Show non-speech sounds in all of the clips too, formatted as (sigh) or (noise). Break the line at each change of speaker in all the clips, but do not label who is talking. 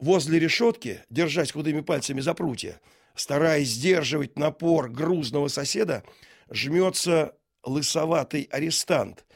Возле решетки, держась худыми пальцами за прутья, стараясь сдерживать напор грузного соседа, жмется лысоватый арестант,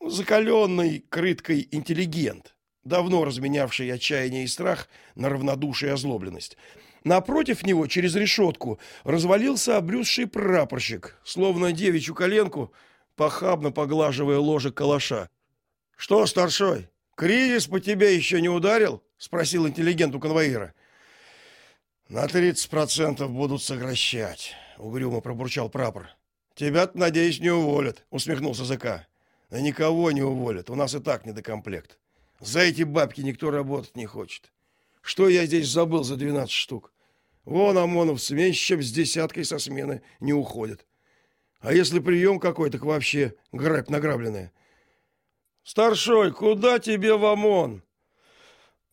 закаленный крыткой интеллигент, давно разменявший отчаяние и страх на равнодушие и озлобленность. Напротив него, через решетку, развалился обрюзший прапорщик, словно девичью коленку, похабно поглаживая ложе калаша. Что, старшой, кризис по тебе еще не ударил? Спросил интеллигент у конвоира. На тридцать процентов будут сокращать, угрюмо пробурчал прапор. Тебя-то, надеюсь, не уволят, усмехнулся ЗК. Да никого не уволят, у нас и так недокомплект. За эти бабки никто работать не хочет. Что я здесь забыл за двенадцать штук? Вон ОМОНовцы меньше, чем с десяткой со смены не уходят. А если прием какой, так вообще грабь награбленная. Старшой, куда тебе в ОМОН?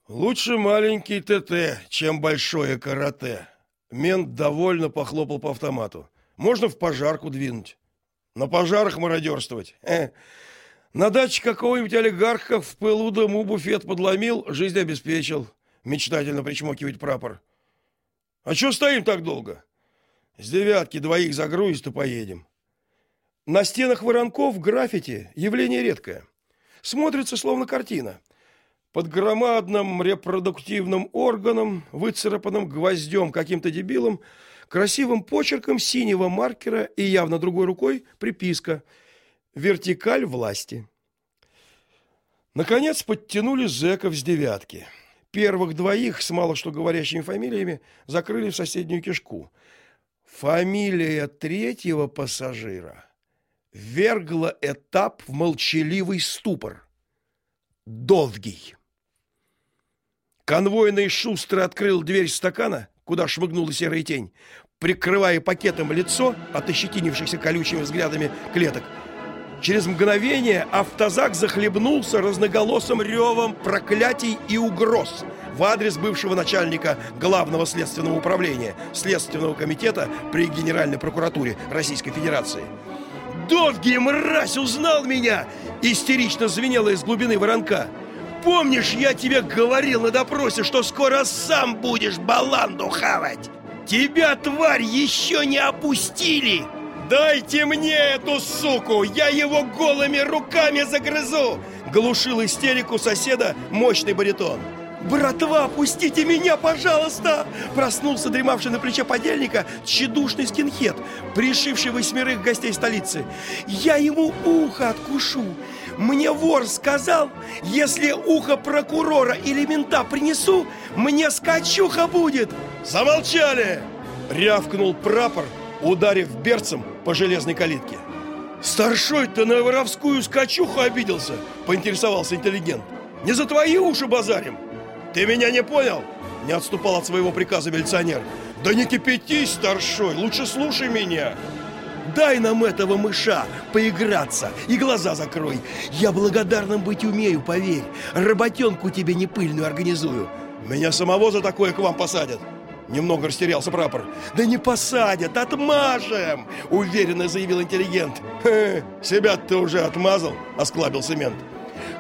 Лучше маленький ТТ, чем большое карате. Мент довольно похлопал по автомату. Можно в пожарку двинуть. На пожарах мародерствовать. Э. На даче какого-нибудь олигарха в пылу дому буфет подломил, жизнь обеспечил. Мечтательно причмокивает прапор. А что стоим так долго? С девятки двоих загрузит поедем. На стенах воронков граффити явление редкое. Смотрится словно картина. Под громадным репродуктивным органом, выцарапанным гвоздем каким-то дебилом, красивым почерком синего маркера и явно другой рукой приписка Вертикаль власти. Наконец подтянули зэков с девятки. Первых двоих с мало что говорящими фамилиями закрыли в соседнюю кишку. Фамилия третьего пассажира вергла этап в молчаливый ступор. Довгий. Конвойный шустро открыл дверь стакана, куда шмыгнула серая тень, прикрывая пакетом лицо от ощетинившихся колючими взглядами клеток. Через мгновение автозак захлебнулся разноголосым ревом проклятий и угроз в адрес бывшего начальника Главного следственного управления Следственного комитета при Генеральной прокуратуре Российской Федерации. «Довгий мразь узнал меня!» истерично звенело из глубины воронка. «Помнишь, я тебе говорил на допросе, что скоро сам будешь баланду хавать? Тебя, тварь, еще не опустили!» «Дайте мне эту суку! Я его голыми руками загрызу!» Глушил истерику соседа мощный баритон. «Братва, пустите меня, пожалуйста!» Проснулся дремавший на плече подельника тщедушный скинхед, пришивший восьмерых гостей столицы. «Я ему ухо откушу! Мне вор сказал, если ухо прокурора или мента принесу, мне скачуха будет!» «Замолчали!» — рявкнул прапор, ударив берцем по железной калитке. «Старшой-то на воровскую скачуху обиделся!» — поинтересовался интеллигент. «Не за твои уши базарим!» «Ты меня не понял?» — не отступал от своего приказа милиционер. «Да не кипятись, старшой, лучше слушай меня!» Дай нам этого мыша поиграться и глаза закрой. Я благодарным быть умею, поверь. Работенку тебе не пыльную организую. Меня самого за такое к вам посадят. Немного растерялся прапор. Да не посадят, отмажем, уверенно заявил интеллигент. себя ты уже отмазал, осклабился мент.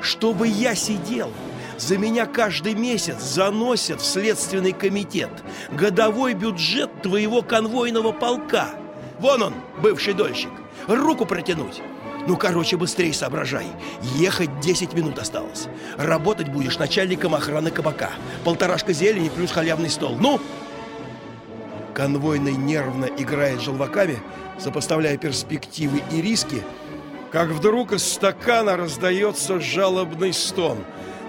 Чтобы я сидел, за меня каждый месяц заносят в следственный комитет годовой бюджет твоего конвойного полка. Вон он, бывший дольщик. Руку протянуть. Ну, короче, быстрее соображай. Ехать 10 минут осталось. Работать будешь начальником охраны кабака. Полторашка зелени плюс халявный стол. Ну! Конвойный нервно играет желваками, сопоставляя перспективы и риски, как вдруг из стакана раздается жалобный стон.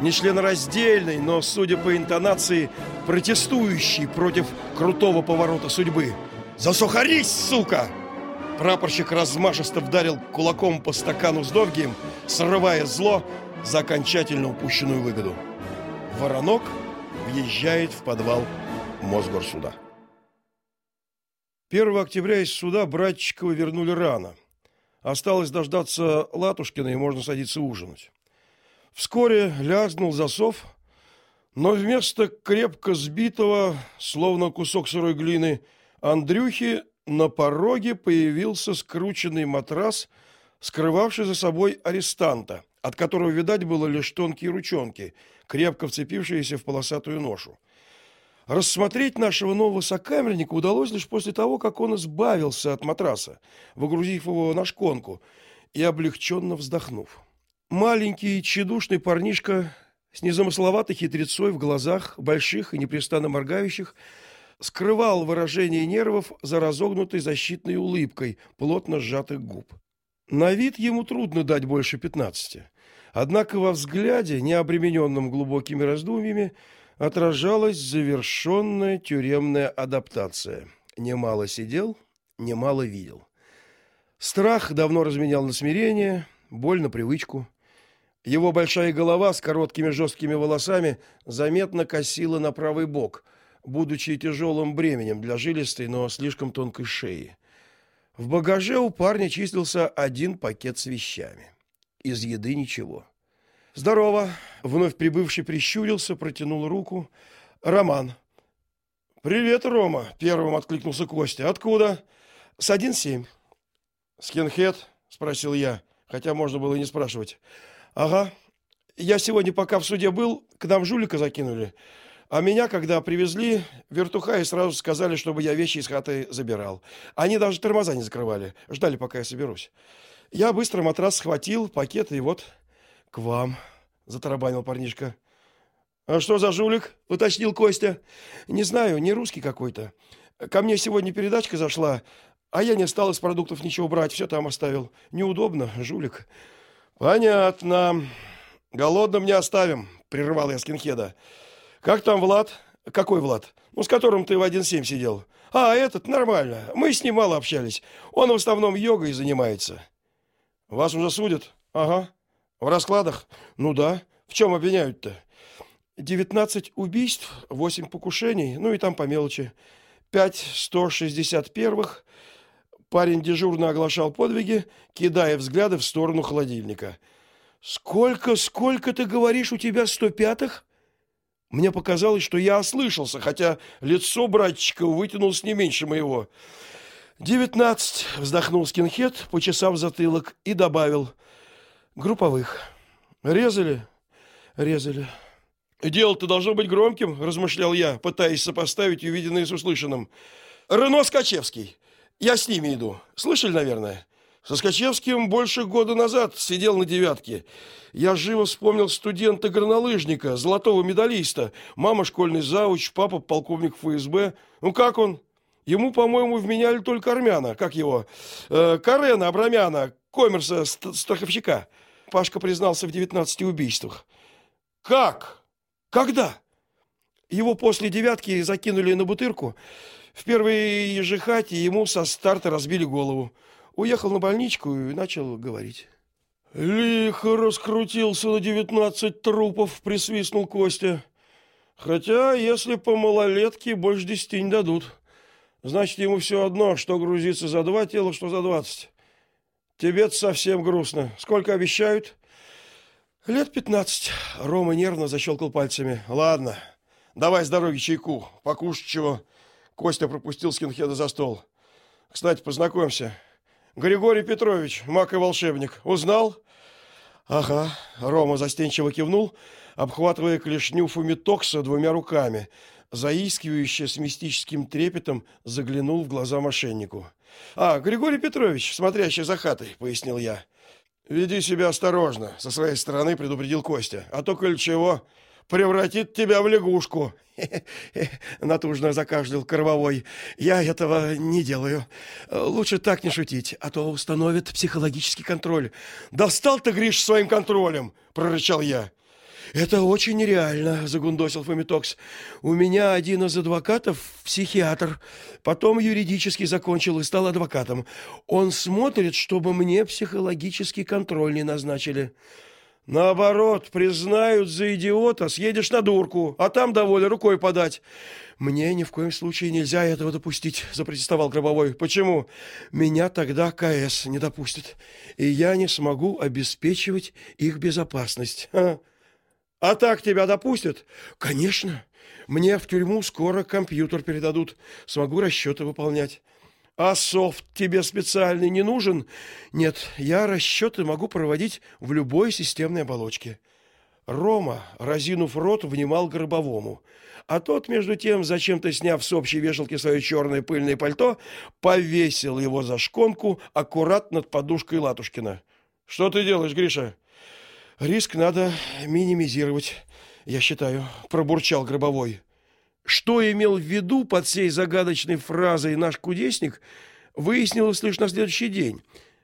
Нечленораздельный, но, судя по интонации, протестующий против крутого поворота судьбы. «Засухарись, сука!» Прапорщик размашисто вдарил кулаком по стакану с Довгием, срывая зло за окончательно упущенную выгоду. Воронок въезжает в подвал Мосгорсуда. 1 октября из суда Братчикова вернули рано. Осталось дождаться Латушкина, и можно садиться ужинать. Вскоре лязнул засов, но вместо крепко сбитого, словно кусок сырой глины, Андрюхи на пороге появился скрученный матрас, скрывавший за собой арестанта, от которого видать было лишь тонкие ручонки, крепко вцепившиеся в полосатую ношу. Рассмотреть нашего нового сокамерника удалось лишь после того, как он избавился от матраса, выгрузив его на шконку и облегченно вздохнув. Маленький тщедушный парнишка с незамысловатой хитрецой в глазах, больших и непрестанно моргающих, скрывал выражение нервов за разогнутой защитной улыбкой плотно сжатых губ. На вид ему трудно дать больше пятнадцати. Однако во взгляде, не обремененном глубокими раздумьями, отражалась завершенная тюремная адаптация. Немало сидел, немало видел. Страх давно разменял на смирение, боль на привычку. Его большая голова с короткими жесткими волосами заметно косила на правый бок, будучи тяжелым бременем для жилистой, но слишком тонкой шеи. В багаже у парня числился один пакет с вещами. Из еды ничего. Здорово, вновь прибывший прищурился, протянул руку. Роман. Привет, Рома, первым откликнулся Костя. Откуда? С 17. Скинхед, спросил я, хотя можно было и не спрашивать. Ага. Я сегодня, пока в суде был, к нам жулика закинули. А меня, когда привезли, вертухаи сразу сказали, чтобы я вещи из хаты забирал. Они даже тормоза не закрывали, ждали, пока я соберусь. Я быстро матрас схватил, пакет и вот к вам, затарабанил парнишка. А что за жулик? уточнил Костя. Не знаю, не русский какой-то. Ко мне сегодня передачка зашла, а я не стал из продуктов ничего брать, все там оставил. Неудобно, жулик. Понятно. Голодным не оставим, прервал я скинхеда. Как там Влад? Какой Влад? Ну, с которым ты в 1.7 сидел. А, этот нормально. Мы с ним мало общались. Он в основном йогой занимается. Вас уже судят? Ага. В раскладах? Ну да. В чем обвиняют-то? 19 убийств, 8 покушений, ну и там по мелочи. 5 161-х. Парень дежурно оглашал подвиги, кидая взгляды в сторону холодильника. Сколько, сколько ты говоришь, у тебя 105-х? Мне показалось, что я ослышался, хотя лицо братчика вытянулось не меньше моего. «Девятнадцать», — вздохнул скинхед, почесав затылок, и добавил. «Групповых. Резали?» «Резали». «Дело-то должно быть громким», — размышлял я, пытаясь сопоставить увиденное с услышанным. «Рено Скачевский. Я с ними иду. Слышали, наверное?» Со Скачевским больше года назад сидел на девятке. Я живо вспомнил студента-горнолыжника, золотого медалиста. Мама школьный зауч, папа полковник ФСБ. Ну как он? Ему, по-моему, вменяли только армяна, как его, э, Карена Абрамяна, коммерса страховщика. Пашка признался в 19 убийствах. Как? Когда? Его после девятки закинули на бутырку. В первой ежехате ему со старта разбили голову. Уехал на больничку и начал говорить. Лихо раскрутился на девятнадцать трупов, присвистнул Костя. Хотя, если по малолетке, больше десяти не дадут. Значит, ему все одно, что грузиться за два тела, что за двадцать. тебе совсем грустно. Сколько обещают? Лет пятнадцать. Рома нервно защелкал пальцами. Ладно, давай с дороги чайку, покушать чего. Костя пропустил скинхеда за стол. Кстати, познакомься. Григорий Петрович, маг и волшебник. Узнал? Ага, Рома застенчиво кивнул, обхватывая клешню фумитокса двумя руками. Заискивающе с мистическим трепетом заглянул в глаза мошеннику. А, Григорий Петрович, смотрящий за хатой, пояснил я. Веди себя осторожно, со своей стороны предупредил Костя. А то коль чего, превратит тебя в лягушку. (laughs) Натужно закашлял Кровавой. Я этого не делаю. Лучше так не шутить, а то установят психологический контроль. Достал ты, Гриш, своим контролем, прорычал я. Это очень нереально, загундосил Фомитокс. У меня один из адвокатов психиатр, потом юридически закончил и стал адвокатом. Он смотрит, чтобы мне психологический контроль не назначили. Наоборот, признают за идиота, съедешь на дурку, а там довольно рукой подать. Мне ни в коем случае нельзя этого допустить, запротестовал Гробовой. Почему? Меня тогда КС не допустит, и я не смогу обеспечивать их безопасность. А, а так тебя допустят? Конечно. Мне в тюрьму скоро компьютер передадут, смогу расчеты выполнять. А софт тебе специальный не нужен? Нет, я расчеты могу проводить в любой системной оболочке. Рома, разинув рот, внимал гробовому. А тот, между тем, зачем-то сняв с общей вешалки свое черное пыльное пальто, повесил его за шконку аккурат над подушкой Латушкина. Что ты делаешь, Гриша? Риск надо минимизировать, я считаю, пробурчал гробовой. Что имел в виду под сей загадочной фразой наш кудесник, выяснилось лишь на следующий день,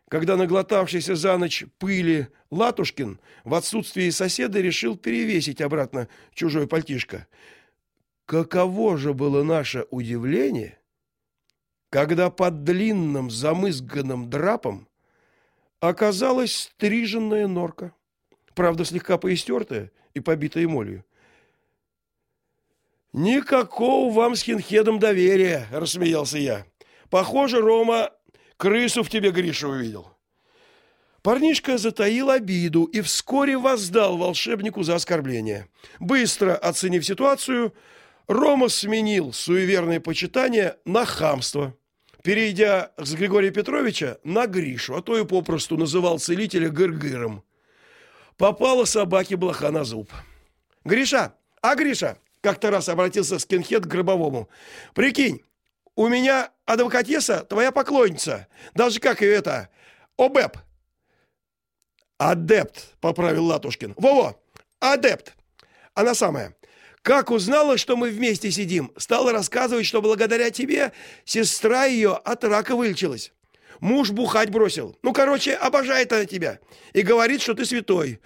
когда наглотавшийся за ночь пыли Латушкин в отсутствии соседа решил перевесить обратно чужой пальтишко. Каково же было наше удивление, когда под длинным замызганным драпом оказалась стриженная норка, правда, слегка поистертая и побитая молью. Никакого вам с хинхедом доверия, рассмеялся я. Похоже, Рома крысу в тебе Гриша увидел. Парнишка затаил обиду и вскоре воздал волшебнику за оскорбление. Быстро оценив ситуацию, Рома сменил суеверное почитание на хамство, перейдя с Григория Петровича на Гришу, а то и попросту называл целителя Гыргыром. Попала собаке блоха на зуб. Гриша, а Гриша, как-то раз обратился скинхед к Гробовому. Прикинь, у меня адвокатеса твоя поклонница, даже как ее это, ОБЭП. Адепт, поправил Латушкин. Во-во, адепт. Она самая. Как узнала, что мы вместе сидим, стала рассказывать, что благодаря тебе сестра ее от рака вылечилась. Муж бухать бросил. Ну, короче, обожает она тебя и говорит, что ты святой.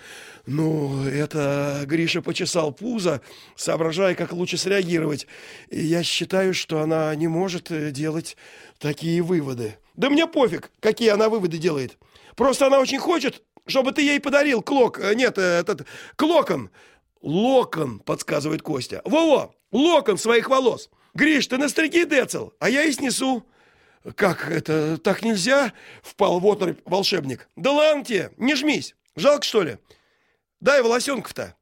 Ну, это Гриша почесал пузо, соображая, как лучше среагировать. И я считаю, что она не может э, делать такие выводы. Да мне пофиг, какие она выводы делает. Просто она очень хочет, чтобы ты ей подарил клок, э, нет, э, этот клокон. Локон, подсказывает Костя. Во-во, локон своих волос. Гриш, ты на стриги децл, а я и снесу. Как это так нельзя? Впал в оторопь волшебник. Да ладно тебе, не жмись. Жалко что ли? Дай волосенков-то.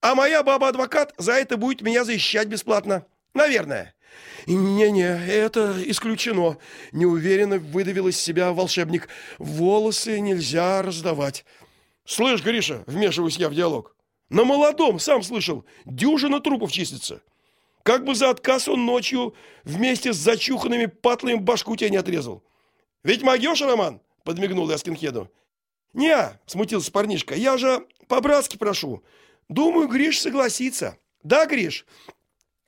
А моя баба-адвокат за это будет меня защищать бесплатно. Наверное. Не-не, это исключено, неуверенно выдавил из себя волшебник. Волосы нельзя раздавать. Слышь, Гриша, вмешиваюсь я в диалог. На молодом, сам слышал, дюжина трупов числится. Как бы за отказ он ночью вместе с зачуханными патлами башку тебе не отрезал. Ведь могёшь, Роман? Подмигнул я скинхеду. Не, смутился парнишка. Я же по-братски прошу. Думаю, Гриш согласится. Да, Гриш?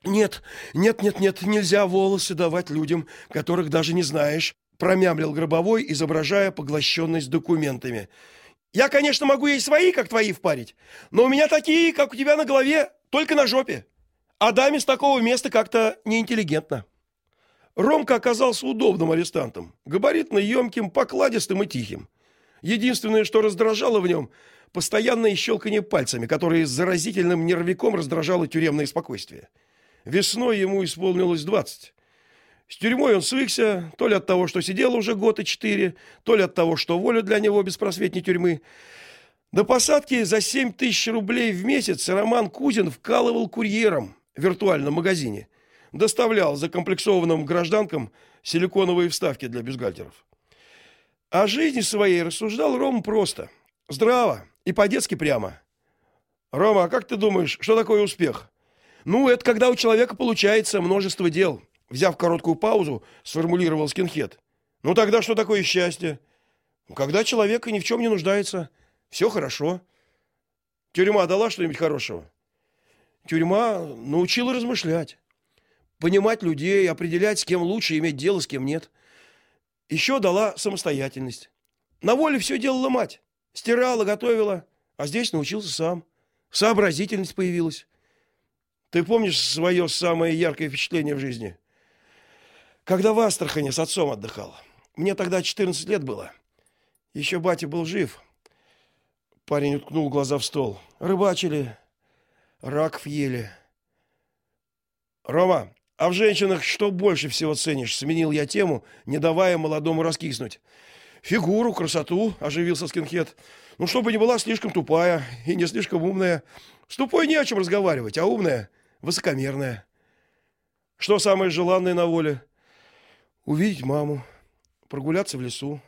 Нет, нет, нет, нет, нельзя волосы давать людям, которых даже не знаешь, промямлил гробовой, изображая поглощенность документами. Я, конечно, могу ей свои, как твои, впарить, но у меня такие, как у тебя на голове, только на жопе. А даме с такого места как-то неинтеллигентно. Ромка оказался удобным арестантом, габаритно емким, покладистым и тихим. Единственное, что раздражало в нем – постоянное щелканье пальцами, которое с заразительным нервиком раздражало тюремное спокойствие. Весной ему исполнилось двадцать. С тюрьмой он свыкся, то ли от того, что сидел уже год и четыре, то ли от того, что воля для него беспросветней тюрьмы. До посадки за семь тысяч рублей в месяц Роман Кузин вкалывал курьером виртуальном магазине. Доставлял закомплексованным гражданкам силиконовые вставки для бюстгальтеров. О жизни своей рассуждал Ром просто, здраво и по-детски прямо. Рома, а как ты думаешь, что такое успех? Ну, это когда у человека получается множество дел. Взяв короткую паузу, сформулировал скинхед. Ну тогда что такое счастье? Ну, когда человек ни в чем не нуждается, все хорошо. Тюрьма дала что-нибудь хорошего? Тюрьма научила размышлять, понимать людей, определять, с кем лучше иметь дело, с кем нет. Еще дала самостоятельность. На воле все делала мать. Стирала, готовила, а здесь научился сам. Сообразительность появилась. Ты помнишь свое самое яркое впечатление в жизни? Когда в Астрахани с отцом отдыхал. Мне тогда 14 лет было. Еще батя был жив. Парень уткнул глаза в стол. Рыбачили, раков ели. Рома, а в женщинах что больше всего ценишь? Сменил я тему, не давая молодому раскиснуть. Фигуру, красоту, оживился скинхед. Ну, чтобы не была слишком тупая и не слишком умная. С тупой не о чем разговаривать, а умная высокомерная. Что самое желанное на воле? Увидеть маму, прогуляться в лесу,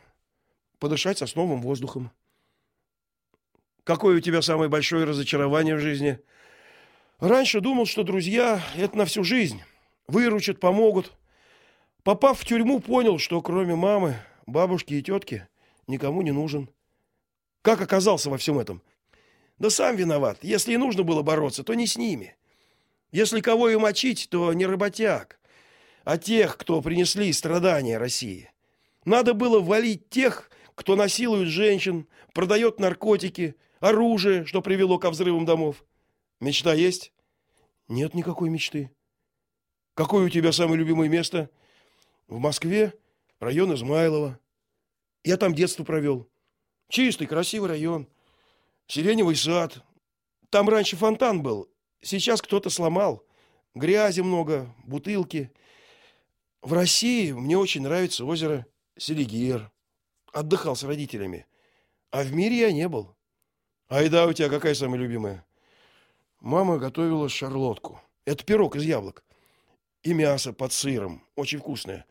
подышать сосновым воздухом. Какое у тебя самое большое разочарование в жизни? Раньше думал, что друзья это на всю жизнь. Выручат, помогут. Попав в тюрьму, понял, что кроме мамы, бабушки и тетки никому не нужен. Как оказался во всем этом? Да сам виноват. Если и нужно было бороться, то не с ними. Если кого и мочить, то не работяг, а тех, кто принесли страдания России. Надо было валить тех, кто насилует женщин, продает наркотики, оружие, что привело ко взрывам домов. Мечта есть? Нет никакой мечты. Какое у тебя самое любимое место? В Москве, район Измайлово. Я там детство провел. Чистый, красивый район. Сиреневый сад. Там раньше фонтан был. Сейчас кто-то сломал. Грязи много, бутылки. В России мне очень нравится озеро Селигер. Отдыхал с родителями. А в мире я не был. Айда, у тебя какая самая любимая? Мама готовила шарлотку. Это пирог из яблок. И мясо под сыром, очень вкусное.